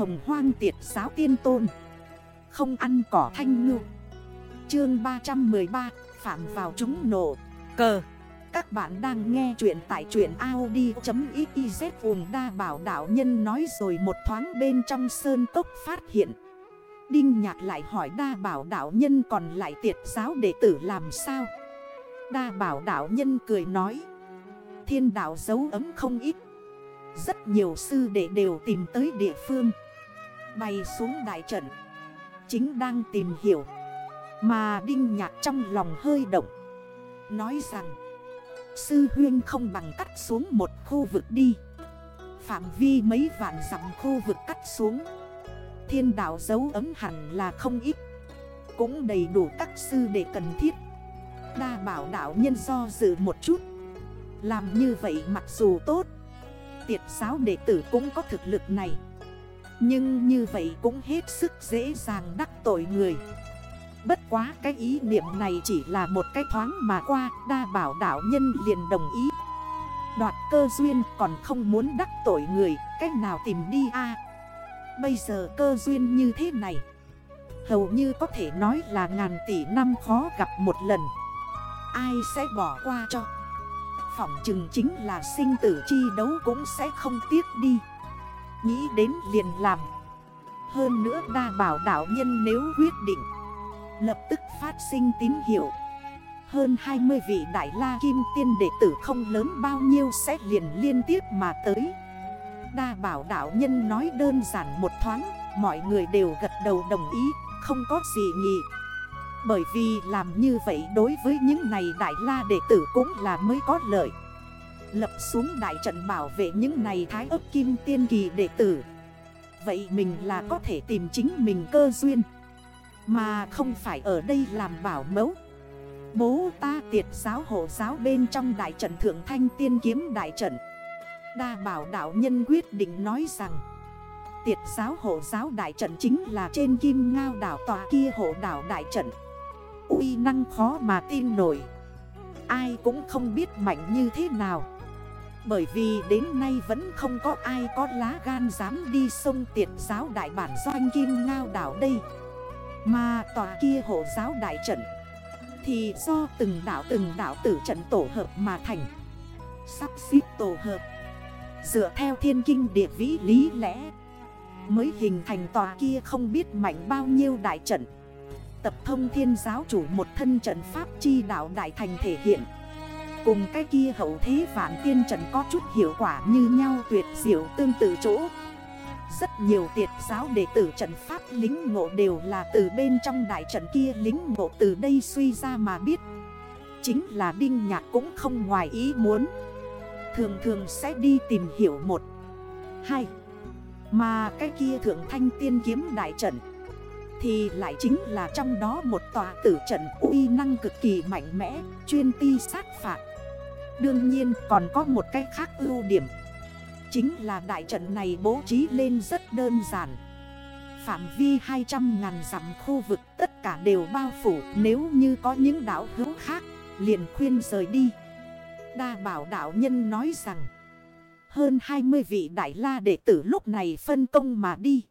hồng hoang tiệt giáo tiên tôn. Không ăn cỏ thanh ngư. Chương 313 Phạm vào chúng nổ. Cờ. Các bạn đang nghe chuyện tại truyện Audi.xyz vùng đa bảo đảo nhân nói rồi một thoáng bên trong sơn cốc phát hiện. Đinh nhạc lại hỏi đa bảo đảo nhân còn lại tiệt giáo đệ tử làm sao? Đa bảo đảo nhân cười nói. Thiên đảo dấu ấm không ít. Rất nhiều sư đệ đều tìm tới địa phương. Bay xuống đại trận. Chính đang tìm hiểu. Mà đinh nhạc trong lòng hơi động. Nói rằng, Sư huyên không bằng cắt xuống một khu vực đi. Phạm vi mấy vạn dặm khu vực cắt xuống. Thiên đảo dấu ấm hẳn là không ít. Cũng đầy đủ các sư để cần thiết. Đa bảo đảo nhân do dự một chút. Làm như vậy mặc dù tốt. Tiệt giáo đệ tử cũng có thực lực này. Nhưng như vậy cũng hết sức dễ dàng đắc tội người. Bất quá cái ý niệm này chỉ là một cái thoáng mà qua, Đa bảo đảo nhân liền đồng ý. Đoạt cơ duyên còn không muốn đắc tội người, Cách nào tìm đi a? Bây giờ cơ duyên như thế này, Hầu như có thể nói là ngàn tỷ năm khó gặp một lần. Ai sẽ bỏ qua cho? Phỏng chừng chính là sinh tử chi đấu cũng sẽ không tiếc đi. Nghĩ đến liền làm. Hơn nữa đa bảo đảo nhân nếu quyết định, Lập tức phát sinh tín hiệu. Hơn 20 vị đại la kim tiên đệ tử không lớn bao nhiêu sẽ liền liên tiếp mà tới. Đa bảo đảo nhân nói đơn giản một thoáng, Mọi người đều gật đầu đồng ý, Không có gì nghị. Bởi vì làm như vậy đối với những này đại la đệ tử cũng là mới có lợi. Lập xuống đại trận bảo vệ những này thái ấp kim tiên kỳ đệ tử. Vậy mình là có thể tìm chính mình cơ duyên, Mà không phải ở đây làm bảo mẫu. Bố ta tiệt giáo hộ giáo bên trong đại trận thượng thanh tiên kiếm đại trận. Đa bảo đạo nhân quyết định nói rằng, Tiệt giáo hộ giáo đại trận chính là trên kim ngao đảo tòa kia hộ đảo đại trận. Uy năng khó mà tin nổi. Ai cũng không biết mạnh như thế nào. Bởi vì đến nay vẫn không có ai có lá gan dám đi sông tiệt giáo đại bản doanh kim ngao đảo đây. Mà tòa kia hộ giáo đại trận, Thì do từng đảo từng đảo tử trận tổ hợp mà thành. Sắp xếp tổ hợp, Dựa theo thiên kinh địa vĩ lý lẽ, Mới hình thành tòa kia không biết mạnh bao nhiêu đại trận. Tập thông thiên giáo chủ một thân trận pháp chi đạo đại thành thể hiện. Cùng cái kia hậu thế vạn tiên trần có chút hiệu quả như nhau tuyệt diệu tương tự chỗ. Rất nhiều tiệt giáo đệ tử trận pháp lính ngộ đều là từ bên trong đại trận kia lính ngộ từ đây suy ra mà biết. Chính là Đinh Nhạc cũng không ngoài ý muốn. Thường thường sẽ đi tìm hiểu một, Hai. Mà cái kia thượng thanh tiên kiếm đại trận Thì lại chính là trong đó một tòa tử trận uy năng cực kỳ mạnh mẽ, Chuyên ti sát phạt. Đương nhiên còn có một cái khác ưu điểm. Chính là đại trận này bố trí lên rất đơn giản. Phạm vi 200 ngàn dặm khu vực tất cả đều bao phủ. Nếu như có những đảo hữu khác, liền khuyên rời đi. Đa bảo đạo nhân nói rằng, Hơn 20 vị đại la đệ tử lúc này phân công mà đi.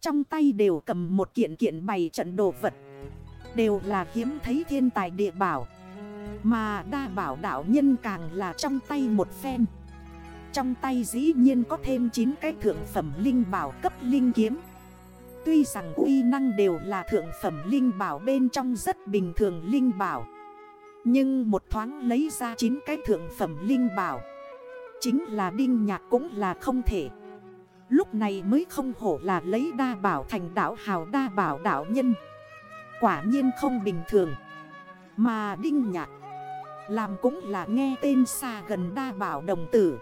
Trong tay đều cầm một kiện kiện bày trận đồ vật. Đều là hiếm thấy thiên tài địa bảo. Mà đa bảo đạo nhân càng là trong tay một phen. Trong tay dĩ nhiên có thêm 9 cái thượng phẩm linh bảo cấp linh kiếm. Tuy rằng uy năng đều là thượng phẩm linh bảo bên trong rất bình thường linh bảo. Nhưng một thoáng lấy ra 9 cái thượng phẩm linh bảo. Chính là đinh nhạc cũng là không thể. Lúc này mới không hổ là lấy đa bảo thành đảo hào đa bảo đảo nhân. Quả nhiên không bình thường. Mà đinh nhạc làm cũng là nghe tên xa gần đa bảo đồng tử.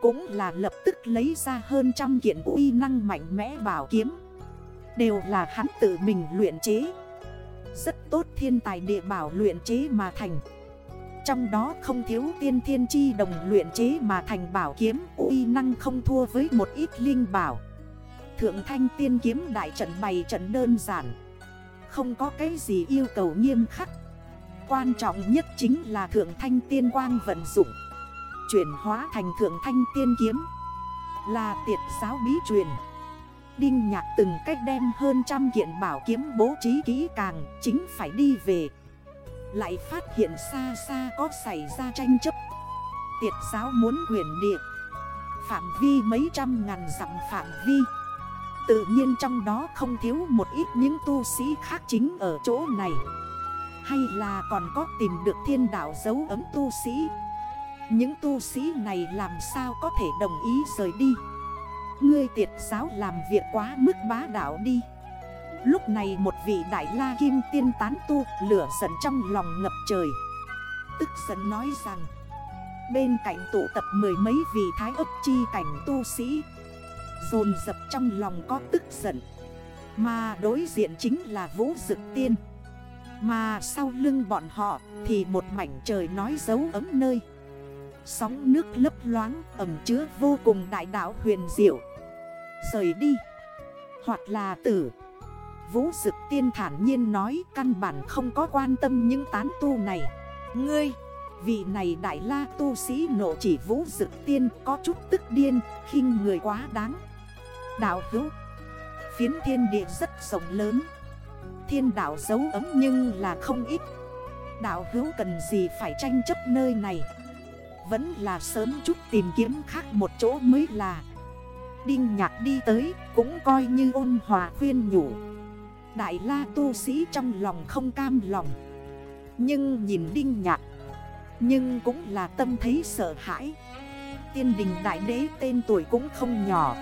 Cũng là lập tức lấy ra hơn trăm kiện uy năng mạnh mẽ bảo kiếm. Đều là hắn tự mình luyện chế. Rất tốt thiên tài địa bảo luyện chế mà thành. Trong đó không thiếu tiên thiên chi đồng luyện chế mà thành bảo kiếm, uy năng không thua với một ít linh bảo. Thượng thanh tiên kiếm đại trận bày trận đơn giản. Không có cái gì yêu cầu nghiêm khắc. Quan trọng nhất chính là thượng thanh tiên quang vận dụng. Chuyển hóa thành thượng thanh tiên kiếm. Là tiệt giáo bí truyền. Đinh nhạc từng cách đem hơn trăm kiện bảo kiếm bố trí kỹ càng, Chính phải đi về. Lại phát hiện xa xa có xảy ra tranh chấp. Tiệt giáo muốn quyền địa. Phạm vi mấy trăm ngàn dặm phạm vi. Tự nhiên trong đó không thiếu một ít những tu sĩ khác chính ở chỗ này. Hay là còn có tìm được thiên đạo dấu ấm tu sĩ? Những tu sĩ này làm sao có thể đồng ý rời đi? Ngươi tiệt giáo làm việc quá mức bá đạo đi. Lúc này một vị đại la kim tiên tán tu, lửa giận trong lòng ngập trời. Tức giận nói rằng, Bên cạnh tụ tập mười mấy vị thái ấp chi cảnh tu sĩ, Dồn dập trong lòng có tức giận. Mà đối diện chính là vũ dực tiên. Mà sau lưng bọn họ thì một mảnh trời nói dấu ấm nơi. Sóng nước lấp loáng ẩm chứa vô cùng đại đảo huyền diệu. Rời đi. Hoặc là tử. Vũ dực tiên thản nhiên nói căn bản không có quan tâm những tán tu này. Ngươi, Vị này đại la tu sĩ nộ chỉ vũ dực tiên có chút tức điên, khinh người quá đáng. Đạo hữu, Phiến thiên địa rất rộng lớn. Thiên đạo dấu ấm nhưng là không ít. Đạo hữu cần gì phải tranh chấp nơi này? Vẫn là sớm chút tìm kiếm khác một chỗ mới là. Đinh nhạc đi tới cũng coi như ôn hòa khuyên nhủ. Đại la tu sĩ trong lòng không cam lòng. Nhưng nhìn đinh nhạc, Nhưng cũng là tâm thấy sợ hãi. Tiên đình đại đế tên tuổi cũng không nhỏ.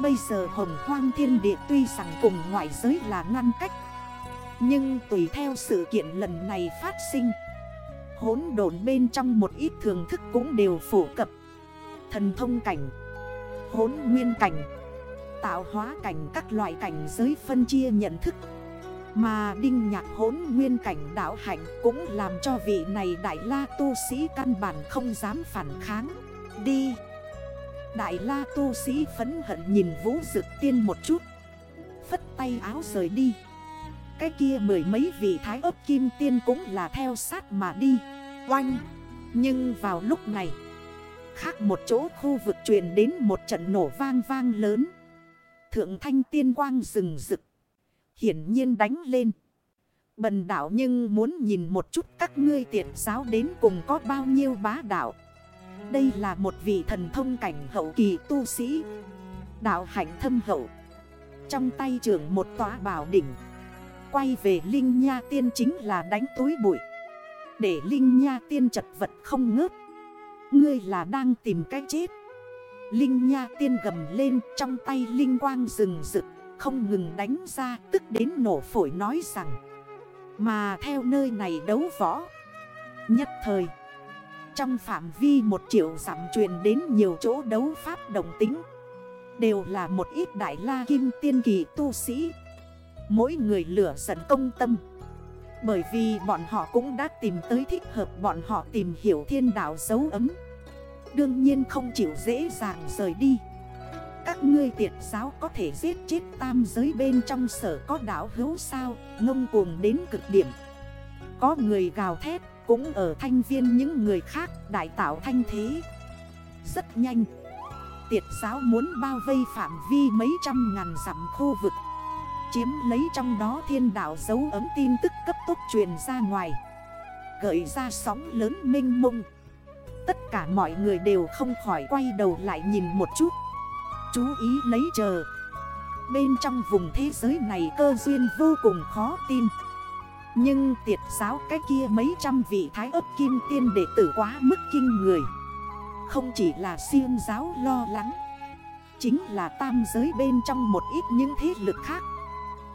Bây giờ hồng hoang thiên địa tuy rằng cùng ngoại giới là ngăn cách nhưng tùy theo sự kiện lần này phát sinh Hốn độn bên trong một ít thường thức cũng đều phổ cập. Thần thông cảnh Hốn nguyên cảnh, Tạo hóa cảnh, các loại cảnh giới phân chia nhận thức. Mà đinh nhạc hốn nguyên cảnh đạo hạnh Cũng làm cho vị này đại la tu sĩ căn bản không dám phản kháng. Đi! Đại la tu sĩ phấn hận nhìn vũ dực tiên một chút, Phất tay áo rời đi. Cái kia mười mấy vị thái ấp kim tiên cũng là theo sát mà đi. Oanh. Nhưng vào lúc này, Khác một chỗ khu vực truyền đến một trận nổ vang vang lớn. Thượng thanh tiên quang rừng rực. Hiển nhiên đánh lên. Bần đảo nhưng muốn nhìn một chút các ngươi tiệt giáo đến cùng có bao nhiêu bá đảo đây là một vị thần thông cảnh hậu kỳ tu sĩ. Đạo hạnh thâm hậu. Trong tay trưởng một tòa bảo đỉnh. Quay về Linh Nha Tiên chính là đánh túi bụi. Để Linh Nha Tiên chật vật không ngớt. Ngươi là đang tìm cách chết. Linh Nha Tiên gầm lên, trong tay Linh Quang rừng rực, Không ngừng đánh ra, tức đến nổ phổi nói rằng, Mà theo nơi này đấu võ. Nhất thời, trong phạm vi một triệu giảm truyền đến nhiều chỗ đấu pháp đồng tính, Đều là một ít đại la kim tiên kỳ tu sĩ. Mỗi người lửa giận công tâm. Bởi vì bọn họ cũng đã tìm tới thích hợp bọn họ tìm hiểu thiên đạo dấu ấm. Đương nhiên không chịu dễ dàng rời đi. Các ngươi tiệt giáo có thể giết chết tam giới bên trong sở có đảo hữu sao? Ngông cuồng đến cực điểm. Có người gào thét, cũng ở thanh viên những người khác đại tạo thanh thế. Rất nhanh. Tiệt giáo muốn bao vây phạm vi mấy trăm ngàn dặm khu vực. Chiếm lấy trong đó thiên đạo dấu ấm tin tức cấp tốc truyền ra ngoài. Gợi ra sóng lớn minh mông. Tất cả mọi người đều không khỏi quay đầu lại nhìn một chút. Chú ý lấy chờ. Bên trong vùng thế giới này cơ duyên vô cùng khó tin. Nhưng tiệt giáo cái kia mấy trăm vị thái ấp kim tiên đệ tử quá mức kinh người. Không chỉ là siêng giáo lo lắng, Chính là tam giới bên trong một ít những thế lực khác.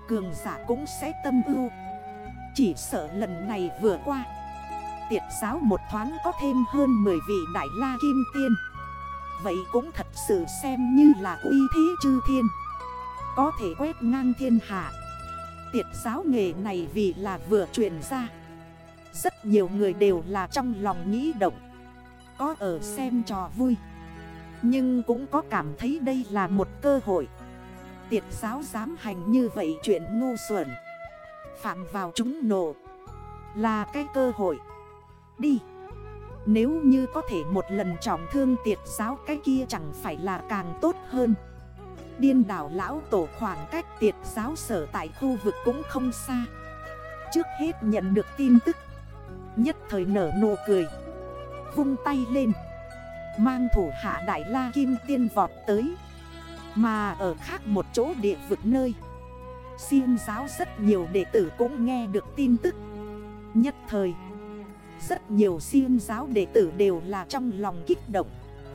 Cường giả cũng sẽ tâm ưu. Chỉ sợ lần này vừa qua, Tiệt giáo một thoáng có thêm hơn 10 vị đại la kim tiên. Vậy cũng thật sự xem như là uy thế chư thiên. Có thể quét ngang thiên hạ. Tiệt giáo nghề này vì là vừa truyền ra, Rất nhiều người đều là trong lòng nghĩ động, Có ở xem trò vui. Nhưng cũng có cảm thấy đây là một cơ hội. Tiệt giáo dám hành như vậy chuyện ngu xuẩn. Phạm vào chúng nổ Là cái cơ hội. Đi. Nếu như có thể một lần trọng thương tiệt giáo cái kia chẳng phải là càng tốt hơn. Điên đảo lão tổ khoảng cách tiệt giáo sở tại khu vực cũng không xa. Trước hết nhận được tin tức. Nhất thời nở nụ cười. Vung tay lên. Mang thủ hạ đại la kim tiên vọt tới. Mà ở khác một chỗ địa vực nơi. Siêng giáo rất nhiều đệ tử cũng nghe được tin tức. Nhất thời, Rất nhiều siêng giáo đệ tử đều là trong lòng kích động.